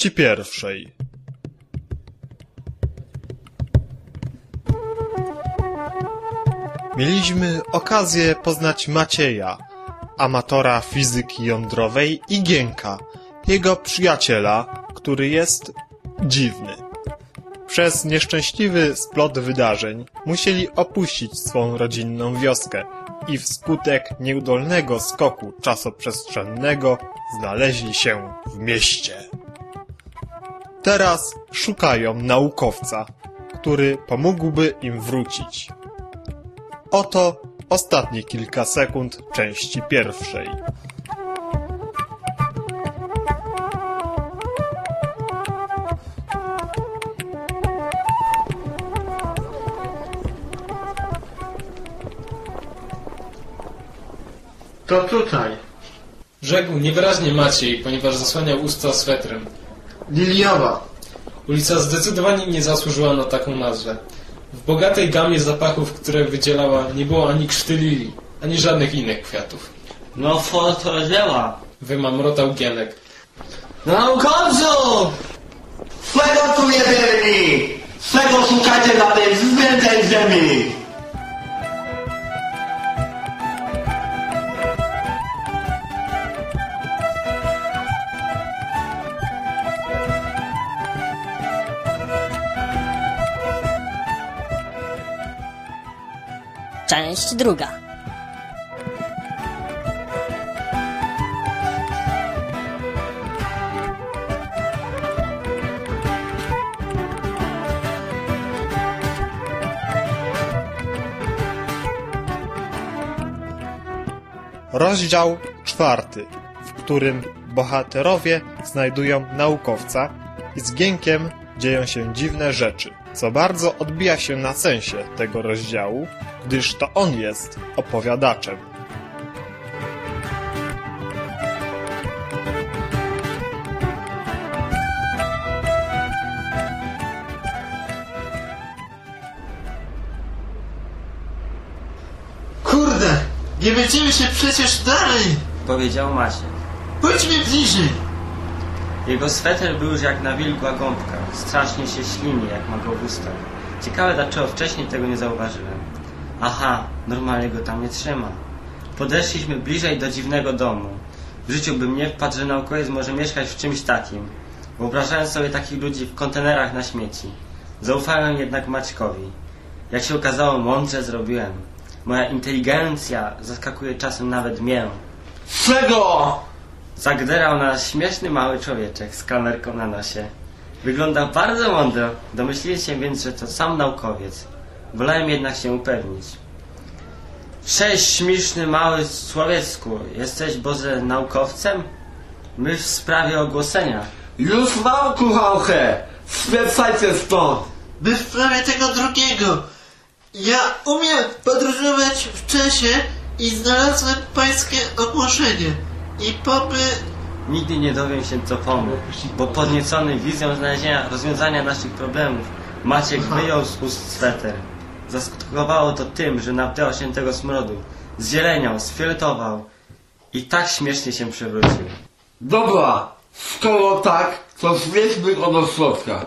części pierwszej. Mieliśmy okazję poznać Macieja, amatora fizyki jądrowej i Gienka, jego przyjaciela, który jest dziwny. Przez nieszczęśliwy splot wydarzeń musieli opuścić swą rodzinną wioskę i wskutek nieudolnego skoku czasoprzestrzennego znaleźli się w mieście. Teraz szukają naukowca, który pomógłby im wrócić. Oto ostatnie kilka sekund części pierwszej. To tutaj. Rzekł niewyraźnie Maciej, ponieważ zasłaniał usta swetrem. Liliowa. Ulica zdecydowanie nie zasłużyła na taką nazwę. W bogatej gamie zapachów, które wydzielała, nie było ani krzty lilii, ani żadnych innych kwiatów. No fotodzieła. Wymamrotał Gienek. Naukowców! Swego tu byli! Swego szukacie na tej zbędnej ziemi! Część druga. Rozdział czwarty, w którym bohaterowie znajdują naukowca i z Gienkiem dzieją się dziwne rzeczy, co bardzo odbija się na sensie tego rozdziału, gdyż to on jest opowiadaczem. Kurde! Nie będziemy się przecież dalej! Powiedział Maciek. Pójdźmy bliżej! Jego sweter był już jak nawilgła gąbka. Strasznie się ślini, jak ma go w ustach. Ciekawe, dlaczego wcześniej tego nie zauważyłem. Aha, normalnie go tam nie trzyma. Podeszliśmy bliżej do dziwnego domu. W życiu bym nie wpadł, że naukowiec może mieszkać w czymś takim. Wyobrażałem sobie takich ludzi w kontenerach na śmieci. Zaufałem jednak Maćkowi. Jak się okazało, mądrze zrobiłem. Moja inteligencja zaskakuje czasem nawet mię. Swego! Zagderał na śmieszny mały człowieczek z kamerką na nosie. Wyglądał bardzo mądro. Domyśliłem się więc, że to sam naukowiec. Wolałem jednak się upewnić. Cześć, śmieszny mały człowiecku. Jesteś, Boże, naukowcem? My w sprawie ogłoszenia. Już mam kuchałkę! Spieprzajcie stąd! My w sprawie tego drugiego! Ja umiem podróżować w czasie i znalazłem pańskie ogłoszenie. I poby... Nigdy nie dowiem się, co pomógł, bo podniecony wizją znalezienia rozwiązania naszych problemów, Maciek wyjął z ust sweter. Zaskutkowało to tym, że naptał się tego smrodu. Zzieleniał, sfioletował i tak śmiesznie się przewrócił. Dobra, skoro tak, to zwieźmy go do środka.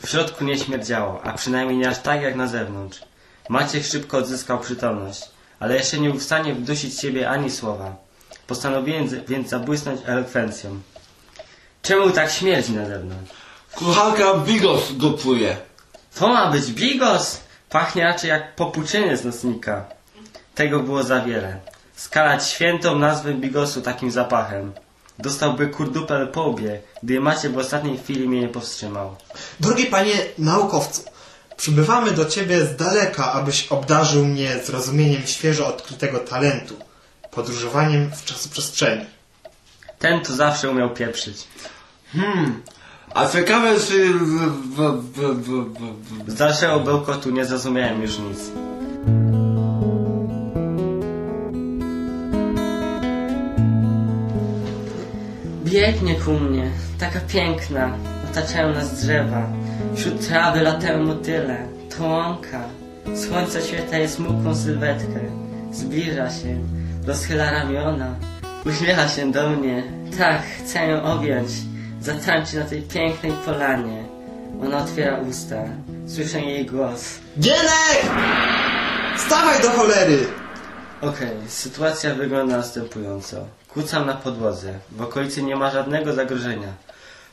W środku nie śmierdziało, a przynajmniej nie aż tak jak na zewnątrz. Maciek szybko odzyskał przytomność, ale jeszcze nie był w stanie wdusić siebie ani słowa. Postanowiłem więc zabłysnąć elokwencją. Czemu tak śmierdzi na zewnątrz? Kucharka bigos gotuje. To ma być bigos! Pachnie raczej jak popuczyny z nocnika. Tego było za wiele. Skalać świętą nazwę bigosu takim zapachem. Dostałby kurdupel po łbie, gdy Maciek w ostatniej chwili mnie nie powstrzymał. Drogi panie naukowcu, przybywamy do ciebie z daleka, abyś obdarzył mnie zrozumieniem świeżo odkrytego talentu, podróżowaniem w czasoprzestrzeni. Ten to zawsze umiał pieprzyć. Hmm, a ciekawe czy... Z dalszego bełkotu nie zrozumiałem już nic. Biegnie ku mnie, taka piękna, otaczają nas drzewa. Wśród trawy latają motyle, to łąka. Słońce świetla jest smukłą sylwetkę. Zbliża się. Rozchyla ramiona. Uśmiecha się do mnie. Tak, chcę ją objąć. Zatańczyć na tej pięknej polanie. Ona otwiera usta. Słyszę jej głos. Gienek! Wstawaj do cholery! Okej, sytuacja wygląda następująco. Kucam na podłodze. W okolicy nie ma żadnego zagrożenia.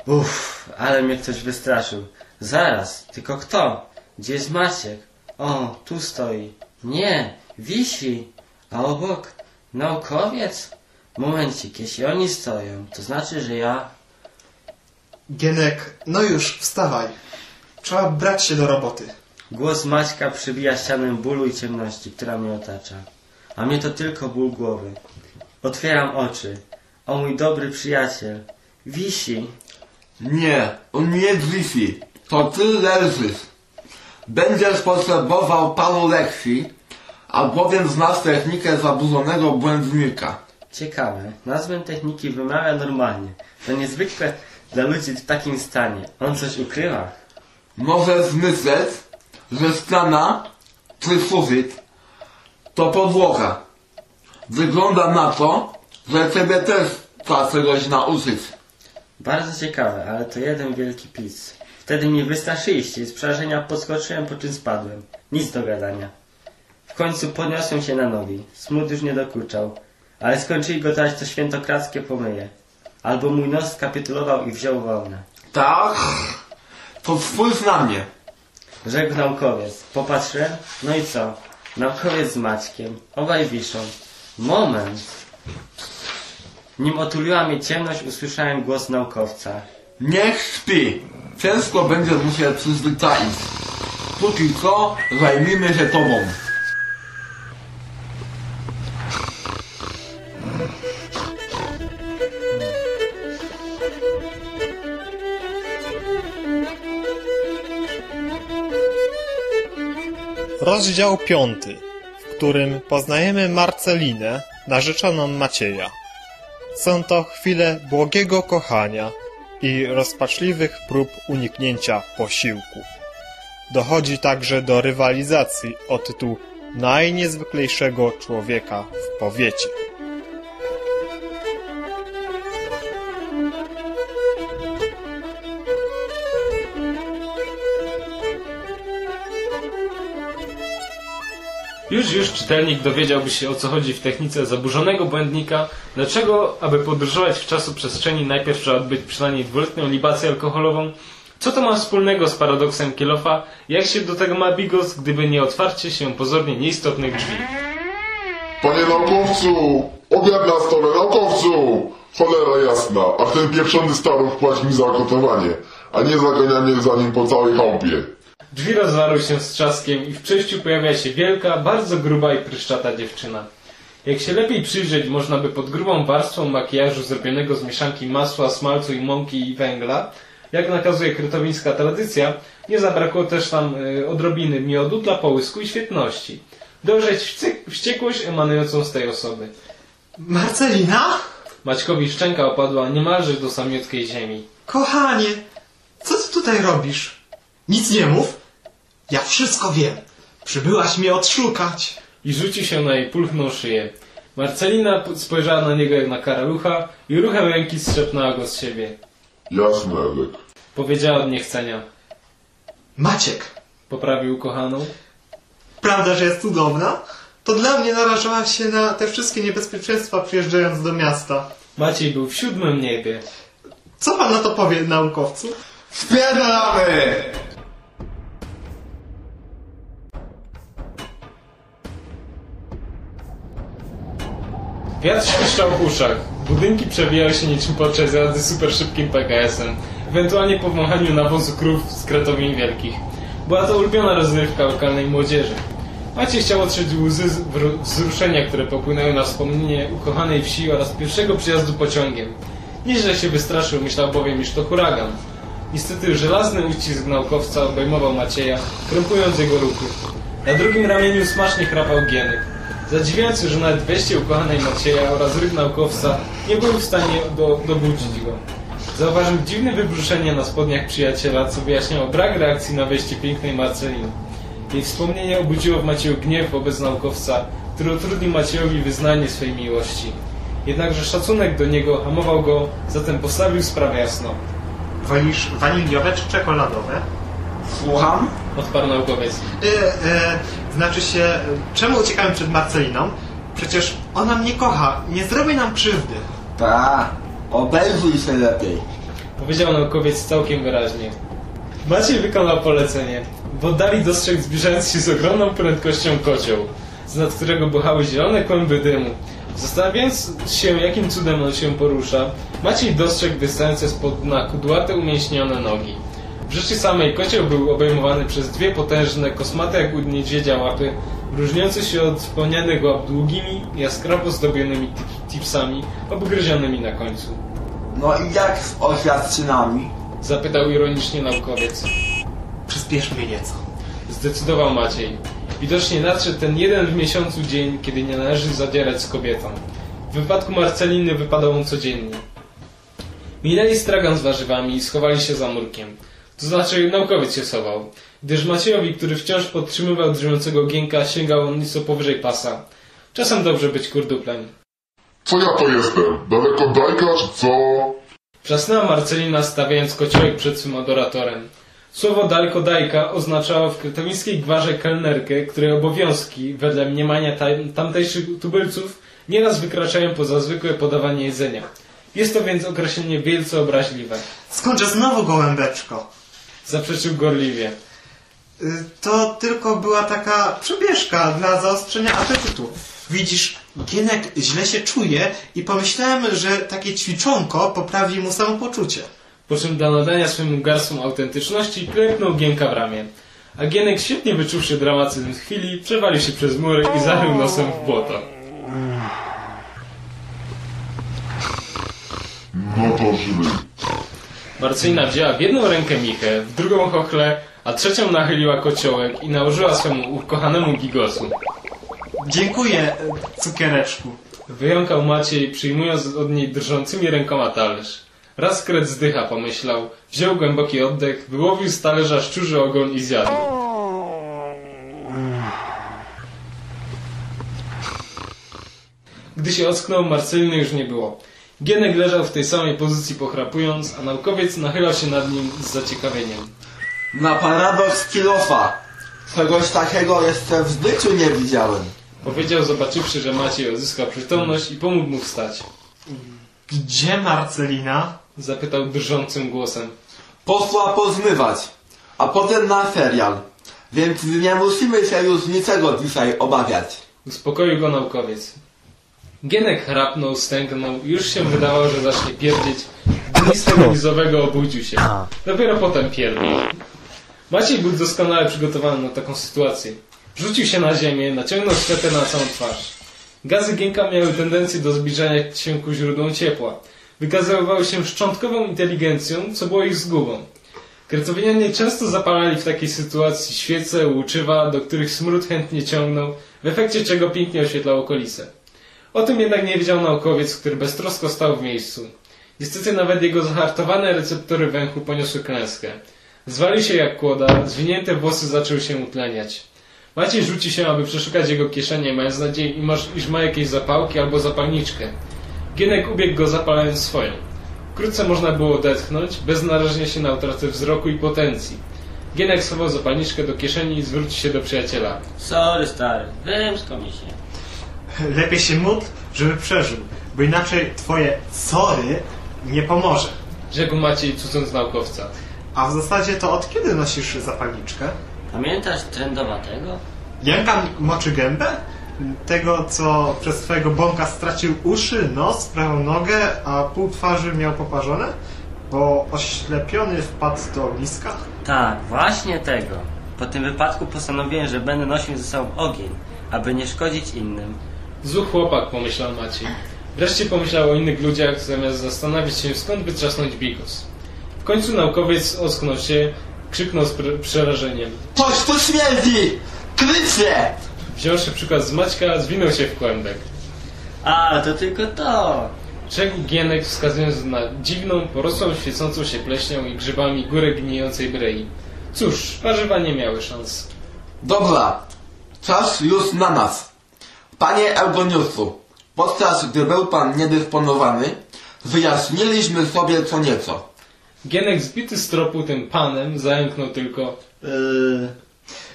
Uff, ale mnie ktoś wystraszył. Zaraz, tylko kto? Gdzie jest Maciek? O, tu stoi. Nie, wisi. A obok? Naukowiec? Momencik, jeśli oni stoją, to znaczy, że ja... Gienek, no już, wstawaj. Trzeba brać się do roboty. Głos Maćka przybija ścianę bólu i ciemności, która mnie otacza. A mnie to tylko ból głowy. Otwieram oczy. O mój dobry przyjaciel. Wisi. Nie, on nie wisi. To ty leżysz. Będziesz potrzebował panu lekcji, albowiem znasz technikę zaburzonego błędnika. Ciekawe. Nazwę techniki wymawia normalnie. To niezwykłe dla ludzi w takim stanie. On coś ukrywa. Możesz myśleć, że ściana czy sufit to podłoga. Wygląda na to, że ciebie też trzeba czegoś nauczyć. Bardzo ciekawe, ale to jeden wielki pic. Wtedy mnie wystraszyliście i z przerażenia podskoczyłem, po czym spadłem. Nic do gadania. W końcu podniosłem się na nogi. Smut już nie dokuczał. Ale skończyli gotować to świętokradzkie pomyje. Albo mój nos skapitulował i wziął wolne. Tak? To spójrz na mnie. Rzekł naukowiec. Popatrzyłem, no i co? Naukowiec z Maćkiem. Obaj wiszą. Moment. Nim otuliła mnie ciemność, usłyszałem głos naukowca. Niech śpi. Ciężko będziesz mu się przyzwyczaić. Póki co zajmijmy się tobą. Rozdział piąty, w którym poznajemy Marcelinę, narzeczoną Macieja. Są to chwile błogiego kochania i rozpaczliwych prób uniknięcia posiłku. Dochodzi także do rywalizacji o tytuł najniezwyklejszego człowieka w powiecie. Już, już czytelnik dowiedziałby się o co chodzi w technice zaburzonego błędnika, dlaczego, aby podróżować w czasu przestrzeni najpierw trzeba odbyć przynajmniej dwuletnią libację alkoholową, co to ma wspólnego z paradoksem Kielofa, jak się do tego ma Bigos, gdyby nie otwarcie się pozornie nieistotnych drzwi. Panie naukowcu! Obiad na stole, naukowcu! Cholera jasna, a ten pieprzony staruch płaci mi za gotowanie, a nie zagania mnie za nim po całej chałupie. Drzwi rozwarły się z trzaskiem i w przejściu pojawia się wielka, bardzo gruba i pryszczata dziewczyna. Jak się lepiej przyjrzeć, można by pod grubą warstwą makijażu zrobionego z mieszanki masła, smalcu i mąki i węgla, jak nakazuje kretowińska tradycja, nie zabrakło też tam y, odrobiny miodu dla połysku i świetności. Dojrzeć wściekłość emanującą z tej osoby. Marcelina? Maćkowi szczęka opadła niemalże do samiutkiej ziemi. Kochanie, co ty tutaj robisz? Nic nie mów. Ja wszystko wiem. Przybyłaś mnie odszukać. i rzucił się na jej pulchną szyję. Marcelina spojrzała na niego jak na karalucha i ruchem ręki strzepnęła go z siebie. Jasne, Elek. Powiedziała od niechcenia. Maciek, Poprawił kochaną. prawda, że jest cudowna? To dla mnie narażałaś się na te wszystkie niebezpieczeństwa przyjeżdżając do miasta. Maciej był w siódmym niebie. Co pan na to powie, naukowcu? Spierdalamy! Wiatr świszczał w uszach. Budynki przewijały się niczym podczas jazdy super szybkim PKS-em. Ewentualnie po wąchaniu nawozu krów z kretowień wielkich. Była to ulubiona rozrywka lokalnej młodzieży. Maciej chciał otrzeć łzy wzruszenia, które popłynęły na wspomnienie ukochanej wsi oraz pierwszego przyjazdu pociągiem. Nieźle się wystraszył, myślał bowiem, iż to huragan. Niestety żelazny uścisk naukowca obejmował Macieja, krępując jego ruchy. Na drugim ramieniu smacznie chrapał Gienek. Zadziwiający, że nawet wejście ukochanej Macieja oraz ryk naukowca nie był w stanie do, dobudzić go. Zauważył dziwne wybruszenie na spodniach przyjaciela, co wyjaśniało brak reakcji na wejście pięknej Marceliny. Jej wspomnienie obudziło w Macieju gniew wobec naukowca, który utrudnił Maciejowi wyznanie swej miłości. Jednakże szacunek do niego hamował go, zatem postawił sprawę jasno. Wolisz waniliowe czy czekoladowe? Słucham? Odparł naukowiec. E, e, znaczy się, czemu uciekamy przed Marceliną? Przecież ona mnie kocha, nie zrobi nam krzywdy. Ta, obejrzyj się lepiej. Powiedział naukowiec całkiem wyraźnie. Maciej wykonał polecenie. W oddali dostrzegł zbliżając się z ogromną prędkością kocioł, z nad którego buchały zielone kłęby dymu. Zastanawiając się, jakim cudem on się porusza, Maciej dostrzegł wystające spod dna kudłate, umięśnione nogi. W rzeczy samej kocioł był obejmowany przez dwie potężne, kosmate jak u niedźwiedzia łapy, różniące się od wspomnianych łap długimi, jaskrawo zdobionymi tip- tipsami, obgryzionymi na końcu. No i jak z oświadczynami? Zapytał ironicznie naukowiec. Przyspieszmy nieco. Zdecydował Maciej. Widocznie nadszedł ten jeden w miesiącu dzień, kiedy nie należy zadzierać z kobietą. W wypadku Marceliny wypadał on codziennie. Minęli stragan z warzywami i schowali się za murkiem. To znaczy naukowiec się schował, gdyż Maciejowi, który wciąż podtrzymywał drzemiącego gienka, sięgał on nieco powyżej pasa. Czasem dobrze być kurduplem. Co ja to jestem? Daleko dajka, czy co? Wrzasnęła Marcelina, stawiając kociołek przed swym adoratorem. Słowo daleko dajka oznaczało w kretowińskiej gwarze kelnerkę, której obowiązki, wedle mniemania tam- tamtejszych tubylców, nieraz wykraczają poza zwykłe podawanie jedzenia. Jest to więc określenie wielce obraźliwe. Skądże znowu gołębeczko? Zaprzeczył gorliwie. Y, To tylko była taka przebieżka dla zaostrzenia apetytu. Widzisz, Gienek źle się czuje i pomyślałem, że takie ćwiczonko poprawi mu samopoczucie. Po czym dla nadania swym garstwom autentyczności klepnął Gienka w ramię. A Gienek, świetnie wyczuwszy dramatyzm chwili, przewalił się przez murek i zarył nosem w błoto. No to żyj. Marcelina wzięła w jedną rękę Michę, w drugą chochlę, a trzecią nachyliła kociołek i nałożyła swemu ukochanemu gigosu. Dziękuję, cukiereczku. Wyjąkał Maciej, przyjmując od niej drżącymi rękoma talerz. Raz kret zdycha, pomyślał, wziął głęboki oddech, wyłowił z talerza szczurzy ogon i zjadł. Gdy się ocknął, Marceliny już nie było. Gienek leżał w tej samej pozycji pochrapując, a naukowiec nachylał się nad nim z zaciekawieniem. Na paradoks kilofa. Czegoś takiego jeszcze w życiu nie widziałem. Powiedział, zobaczywszy, że Maciej odzyskał przytomność i pomógł mu wstać. Gdzie Marcelina? Zapytał drżącym głosem. Posła pozmywać, a potem na serial. Więc nie musimy się już niczego dzisiaj obawiać. Uspokoił go naukowiec. Gienek chrapnął, stęknął i już się wydawał, że zacznie pierdzieć, tego nizowego obudził się. Dopiero potem pierdł. Maciej był doskonale przygotowany na taką sytuację. Rzucił się na ziemię, naciągnął sweter na całą twarz. Gazy Gienka miały tendencję do zbliżania się ku źródłom ciepła. Wykazywały się szczątkową inteligencją, co było ich zgubą. Kretowianie często zapalali w takiej sytuacji świece, łuczywa, do których smród chętnie ciągnął, w efekcie czego pięknie oświetlał okolice. O tym jednak nie wiedział naukowiec, który beztrosko stał w miejscu. Niestety nawet jego zahartowane receptory węchu poniosły klęskę. Zwalił się jak kłoda, zwinięte włosy zaczęły się utleniać. Maciej rzuci się, aby przeszukać jego kieszenie, mając nadzieję, iż- ma jakieś zapałki albo zapalniczkę. Gienek ubiegł go zapalając swoją. Wkrótce można było odetchnąć, bez narażenia się na utratę wzroku i potencji. Gienek schował zapalniczkę do kieszeni i zwrócił się do przyjaciela. Sorry, stary, wymskał mi się. Lepiej się módl, żeby przeżył, bo inaczej twoje sorry nie pomoże. Rzekł Maciej, cudząc naukowca. A w zasadzie to od kiedy nosisz zapalniczkę? Pamiętasz trendowatego? Janka moczy gębę? Tego, co przez twojego bąka stracił uszy, nos, prawą nogę, a pół twarzy miał poparzone? Bo oślepiony wpadł do ogniska? Tak, właśnie tego. Po tym wypadku postanowiłem, że będę nosił ze sobą ogień, aby nie szkodzić innym. Zły chłopak, pomyślał Maciej. Wreszcie pomyślał o innych ludziach, zamiast zastanawiać się, skąd wytrzasnąć bigos. W końcu naukowiec ocknął się, krzyknął z przerażeniem. Coś tu śmierdzi! Krycie! Wziąwszy przykład z Maćka, zwinął się w kłębek. A, to tylko to. Rzekł Gienek, wskazując na dziwną, porosłą, świecącą się pleśnią i grzybami górę gnijącej brei. Cóż, warzywa nie miały szans. Dobra, czas już na nas. Panie Eugeniuszu, podczas gdy był pan niedysponowany, wyjaśniliśmy sobie co nieco. Gienek zbity z tropu tym panem zająknął tylko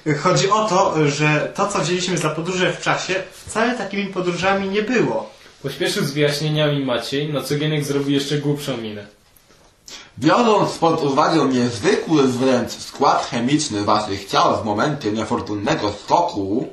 Yy, Chodzi o to, że to, co wzięliśmy za podróże w czasie, wcale takimi podróżami nie było. Pośpieszył z wyjaśnieniami Maciej, na co Gienek zrobił jeszcze głupszą minę. Biorąc pod uwagę niezwykły wręcz skład chemiczny waszych ciał w momencie niefortunnego skoku,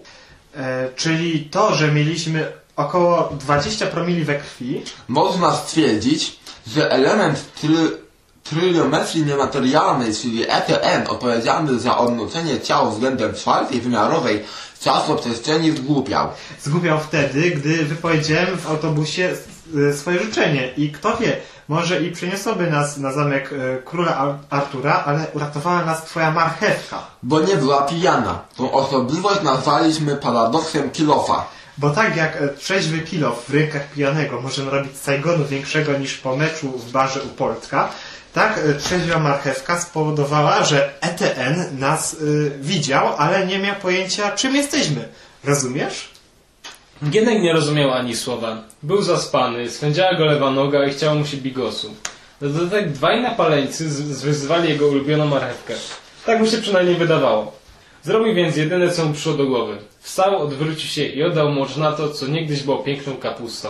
czyli to, że mieliśmy około 20 promili we krwi, można stwierdzić, że element try, tryliometrii niematerialnej, czyli ETN, odpowiedzialny za odnoszenie ciał względem czwartej wymiarowej czasoprzestrzeni zgłupiał. zgubiał wtedy, gdy wypowiedziałem w autobusie e, swoje życzenie. I kto wie, może i przeniosłoby nas na zamek e, króla Ar- Artura, ale uratowała nas twoja marchewka. Bo nie była pijana. Tą osobliwość nazwaliśmy paradoksem Kilofa. Bo tak jak e, trzeźwy kilo w rękach pijanego może narobić Saigonu większego niż po meczu w barze u Polska, tak e, trzeźwa marchewka spowodowała, że ETN nas y, widział, ale nie miał pojęcia czym jesteśmy. Rozumiesz? Gienek nie rozumiał ani słowa. Był zaspany, swędziała go lewa noga i chciało mu się bigosu. Na dodatek dwaj napaleńcy zwyzywali jego ulubioną marchewkę. Tak mu się przynajmniej wydawało. Zrobił więc jedyne, co mu przyszło do głowy. Wstał, odwrócił się i oddał mocz na to, co niegdyś było piękną kapustą.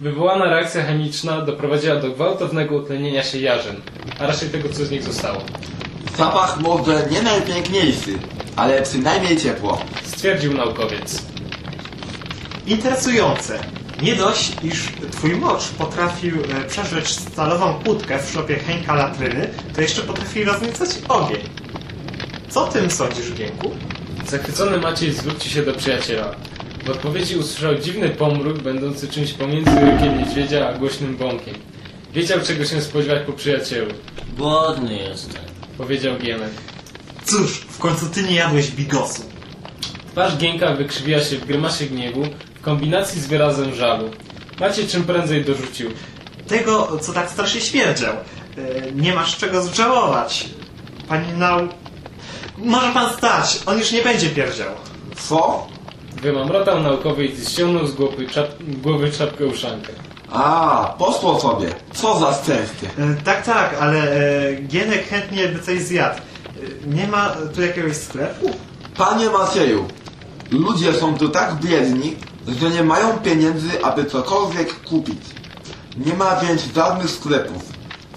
Wywołana reakcja chemiczna doprowadziła do gwałtownego utlenienia się jarzyn, a raczej tego, co z nich zostało. Zapach może nie najpiękniejszy, ale przynajmniej ciepło. Stwierdził naukowiec. Interesujące. Nie dość, iż twój mocz potrafił e, przeżreć stalową kłódkę w szopie Henka Latryny, to jeszcze potrafi rozniecać ogień. Co o tym sądzisz, Gienku? Zachwycony Maciej zwrócił się do przyjaciela. W odpowiedzi usłyszał dziwny pomruk, będący czymś pomiędzy rykiem niedźwiedzia a głośnym bąkiem. Wiedział, czego się spodziewać po przyjacielu. Głodny jestem. Powiedział Gienek. Cóż, w końcu ty nie jadłeś bigosu. Twarz Gienka wykrzywiła się w grymasie gniewu kombinacji z wyrazem żalu. Maciej czym prędzej dorzucił. Tego, co tak strasznie śmierdział. E, Nie masz czego zżałować. Pani nau... Może pan stać, on już nie będzie pierdział. Co? Wymamrotał naukowy i ściągnął z głowy, czap głowy czapkę uszankę. A, poszło sobie. Co za szczęście. E, Tak, tak, ale e, Gienek chętnie by coś zjadł. E, Nie ma tu jakiegoś sklepu? Panie Macieju, ludzie są tu tak biedni, że nie mają pieniędzy, aby cokolwiek kupić. Nie ma więc żadnych sklepów.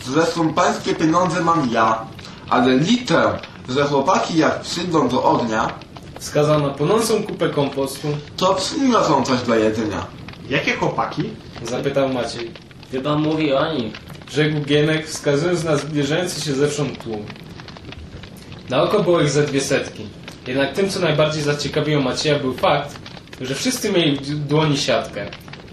Zresztą pańskie pieniądze mam ja, ale liczę, że chłopaki jak przyjdą do ognia, Wskazał na płonącą kupę kompostu, to przyniosą coś do jedzenia. Jakie chłopaki? zapytał Maciej. Chyba mówi o nich. Rzekł Gienek, wskazując na zbliżający się zewsząd tłum. Na oko było ich ze dwie setki. Jednak tym, co najbardziej zaciekawiło Macieja, był fakt, że wszyscy mieli w dłoni siatkę.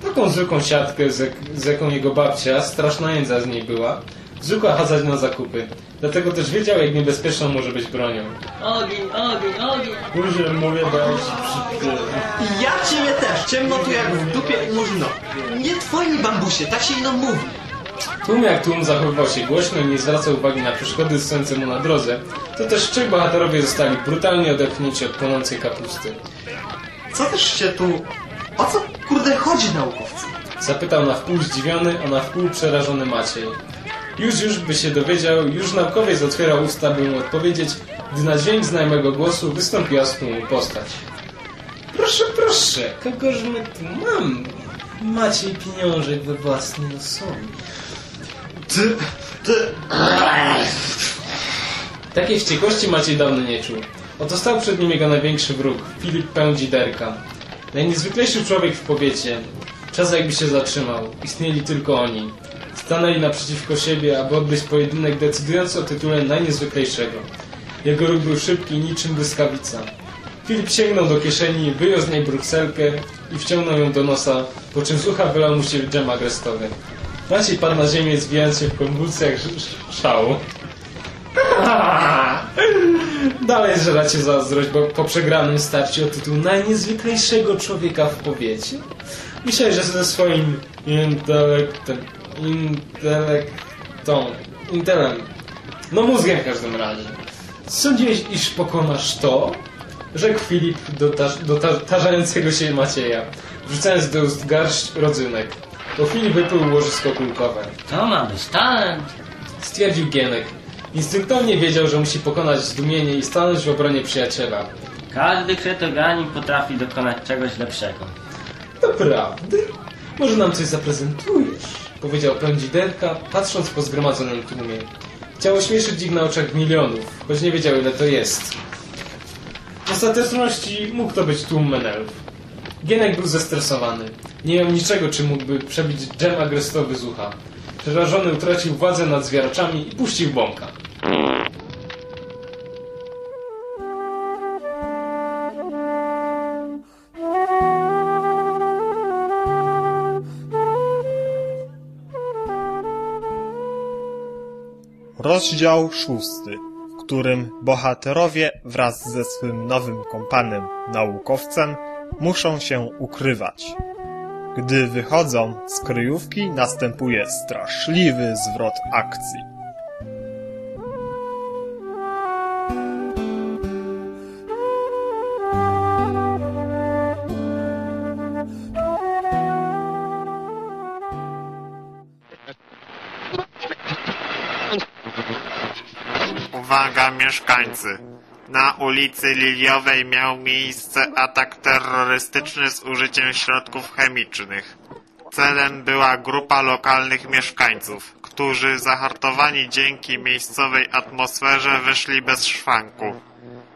Taką zwykłą siatkę, z, jak, z jaką jego babcia, straszna jędza z niej była, zwykła chadzać na zakupy. Dlatego też wiedział, jak niebezpieczną może być bronią. Ogień, ogień, ogień. Ludzie mówię, przy Ja ciebie też, ciemno tu jak w dupie murzyno. Nie twoi bambusie, tak się ino mówi. Tłum jak tłum zachowywał się głośno i nie zwracał uwagi na przeszkody stojące mu na drodze, to też trzej bohaterowie zostali brutalnie odepchnięci od płonącej kapusty. Co też się tu... O co kurde chodzi naukowcy? Zapytał na wpół zdziwiony, a na wpół przerażony Maciej. Już, już by się dowiedział, już naukowiec otwierał usta, by mu odpowiedzieć, gdy na dźwięk znajomego głosu wystąpiła z tłumu postać. Proszę, proszę, kogoż my tu mamy? Maciej pieniążek we własnej osobie. Ty... ty... Takiej wściekłości Maciej dawno nie czuł. Oto stał przed nim jego największy wróg, Filip Pędziderka. Najniezwyklejszy człowiek w powiecie. Czas jakby się zatrzymał. Istnieli tylko oni. Stanęli naprzeciwko siebie, aby odbyć pojedynek decydujący o tytule najniezwyklejszego. Jego ruch był szybki, niczym błyskawica. Filip sięgnął do kieszeni, wyjął z niej brukselkę i wciągnął ją do nosa, po czym z ucha wylał mu się dżem agrestowy. Maciej padł na ziemię, zwijając się w konwulsjach sz- sz- szału. Dalej żeracie zazdrość, bo po przegranym starciu o tytuł najniezwyklejszego człowieka w powiecie myślę, że ze swoim intelektem, intelektą, intelem, no mózgiem w każdym razie. Sądziłeś, iż pokonasz to? Rzekł Filip do, do ta, tarzającego się Macieja, wrzucając do ust garść rodzynek. Po chwili wypluł łożysko kulkowe. To ma być talent. Stwierdził Gienek. Instynktownie wiedział, że musi pokonać zdumienie i stanąć w obronie przyjaciela. Każdy kretoganin potrafi dokonać czegoś lepszego. Naprawdę? Może nam coś zaprezentujesz? Powiedział pędziderka, patrząc po zgromadzonym tłumie. Chciał ośmieszyć ich na oczach milionów, choć nie wiedział ile to jest. W ostateczności mógł to być tłum menelów. Gienek był zestresowany. Nie miał niczego, czym mógłby przebić dżem agrestowy z ucha. Przerażony utracił władzę nad zwieraczami i puścił bąka. Rozdział szósty, w którym bohaterowie wraz ze swym nowym kompanem, naukowcem, muszą się ukrywać. Gdy wychodzą z kryjówki, następuje straszliwy zwrot akcji. Mieszkańcy! Na ulicy Liliowej miał miejsce atak terrorystyczny z użyciem środków chemicznych. Celem była grupa lokalnych mieszkańców, którzy zahartowani dzięki miejscowej atmosferze wyszli bez szwanku.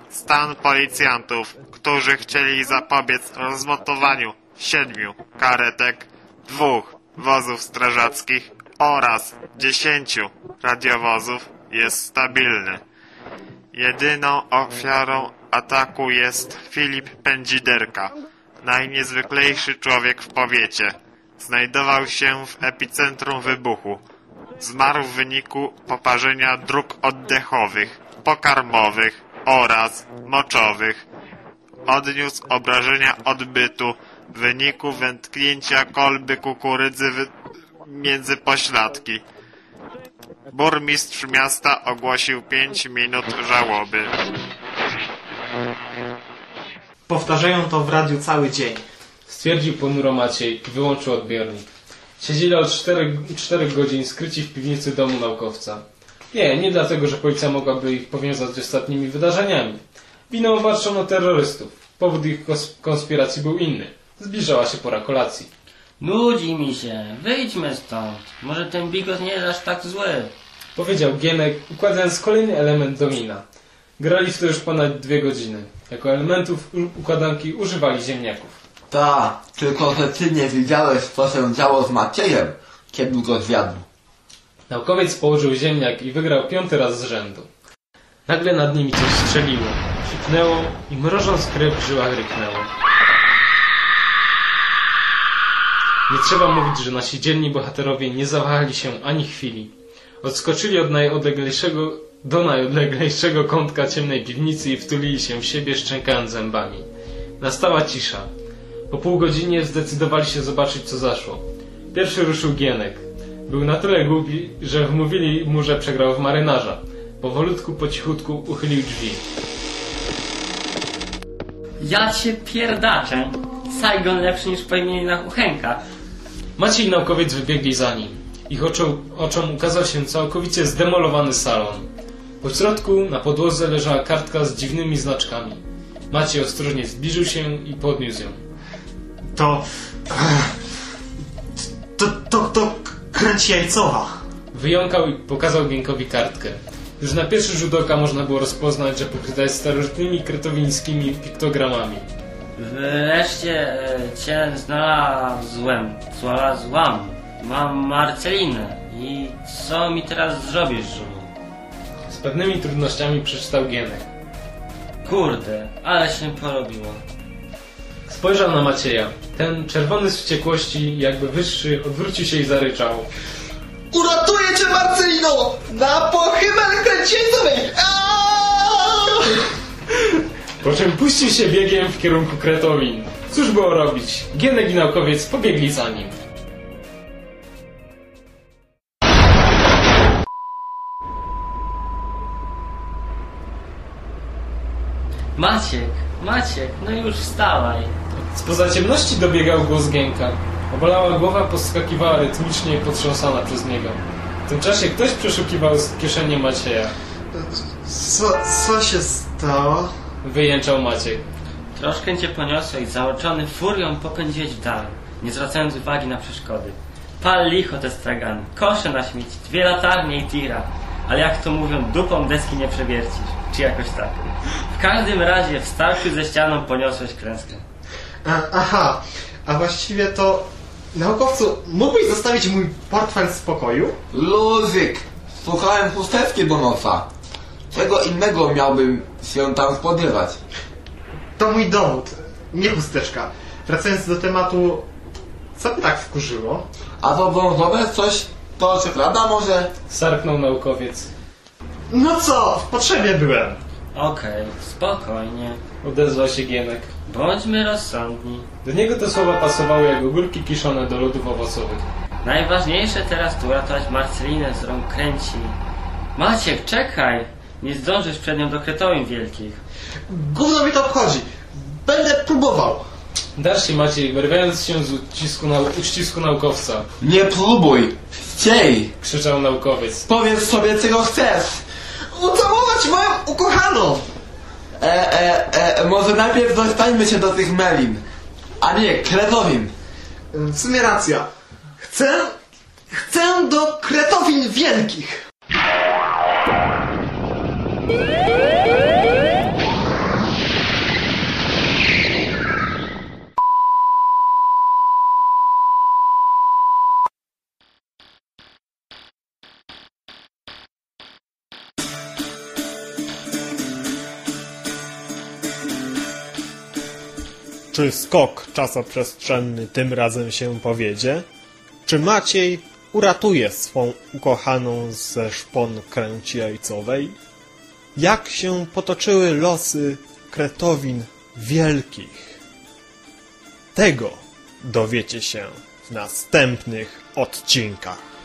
Stan policjantów, którzy chcieli zapobiec rozmontowaniu siedmiu karetek, dwóch wozów strażackich oraz dziesięciu radiowozów jest stabilny. Jedyną ofiarą ataku jest Filip Pędziderka, najniezwyklejszy człowiek w powiecie. Znajdował się w epicentrum wybuchu. Zmarł w wyniku poparzenia dróg oddechowych, pokarmowych oraz moczowych. Odniósł obrażenia odbytu w wyniku wędknięcia kolby kukurydzy między pośladki. Burmistrz miasta ogłosił 5 minut żałoby. Powtarzają to w radiu cały dzień. Stwierdził ponuro Maciej i wyłączył odbiornik. Siedzieli od 4, 4 godzin skryci w piwnicy domu naukowca. Nie, nie dlatego, że policja mogłaby ich powiązać z ostatnimi wydarzeniami. Winą obarczono terrorystów. Powód ich konspiracji był inny. Zbliżała się pora kolacji. Nudzi mi się. Wyjdźmy stąd. Może ten bigos nie jest aż tak zły. Powiedział Gienek, układając kolejny element domina. Grali w to już ponad dwie godziny. Jako elementów układanki używali ziemniaków. Ta, tylko że ty nie widziałeś, co się działo z Maciejem, kiedy go zjadł. Naukowiec położył ziemniak i wygrał piąty raz z rzędu. Nagle nad nimi coś strzeliło, sipnęło i mrożąc krew w żyłach ryknęło. Nie trzeba mówić, że nasi dzielni bohaterowie nie zawahali się ani chwili. Odskoczyli od najodleglejszego do najodleglejszego kątka ciemnej piwnicy i wtulili się w siebie, szczękając zębami. Nastała cisza. Po pół godzinie zdecydowali się zobaczyć, co zaszło. Pierwszy ruszył Gienek. Był na tyle głupi, że wmówili mu, że przegrał w marynarza. Powolutku, po cichutku uchylił drzwi. Ja cię pierdaczę. Saigon lepszy niż po imieninach Uchenka. Maciej i naukowiec wybiegli za nim. Ich oczom, oczom ukazał się całkowicie zdemolowany salon. Po środku na podłodze leżała kartka z dziwnymi znaczkami. Maciej ostrożnie zbliżył się i podniósł ją. To... To, to, to kręć jajcowa. Wyjąkał i pokazał Gienkowi kartkę. Już na pierwszy rzut oka można było rozpoznać, że pokryta jest starożytnymi kretowińskimi piktogramami. Wreszcie e, cię znalazłem. Znalazłam. Mam Marcelinę. I co mi teraz zrobisz, żulu? Z pewnymi trudnościami przeczytał Gienek. Kurde, ale się porobiło. Spojrzał na Macieja. Ten, czerwony z wściekłości, jakby wyższy, odwrócił się i zaryczał. Uratuję cię, Marcelino! Na pochybel kręć jajcowej! Aaaa! Po czym puścił się biegiem w kierunku Kretowin. Cóż było robić? Gienek i naukowiec pobiegli za nim. Maciek, Maciek, no już wstawaj. Spoza ciemności dobiegał głos Gienka. Obalała głowa poskakiwała rytmicznie i potrząsana przez niego. W tym czasie ktoś przeszukiwał z kieszeni Macieja. Co, co się stało? Wyjęczał Maciek. Troszkę cię poniosło i zaoczony furią popędziłeś w dal, nie zwracając uwagi na przeszkody. Pal licho te stragany, kosze na śmieci, dwie latarnie i tira. Ale jak to mówią, dupą deski nie przewiercisz. Czy jakoś tak. W każdym razie w starciu ze ścianą poniosłeś klęskę. A, aha, a właściwie to... Naukowcu, mógłbyś zostawić mój portfel w spokoju? Luzik! Słuchałem chusteczki do nosa. Czego innego miałbym się tam spodziewać? To mój dowód, nie chusteczka. Wracając do tematu, co by tak wkurzyło? A to brązowe coś to czekolada może? Sarknął naukowiec. No co, w potrzebie byłem. Okej, spokojnie. Odezwał się Gienek. Bądźmy rozsądni. Do niego te słowa pasowały jak ogórki kiszone do lodów owocowych. Najważniejsze teraz to uratować Marcelinę z rąk kręci. Maciek, czekaj! Nie zdążysz przed nią do kretowiń wielkich. Gówno mnie to obchodzi. Będę próbował. Dalszy Maciej, wyrywając się z ucisku, nau- uścisku naukowca, Nie próbuj! Chciej! krzyczał naukowiec. Powiedz sobie czego chcesz! Ucałować moją ukochaną! E, e, e, może najpierw dostańmy się do tych melin. A nie, kretowin. W sumie racja. Chcę... Chcę do kretowin wielkich. Czy skok czasoprzestrzenny tym razem się powiedzie? Czy Maciej uratuje swą ukochaną ze szpon kręci? Jak się potoczyły losy kretowin wielkich? Tego dowiecie się w następnych odcinkach.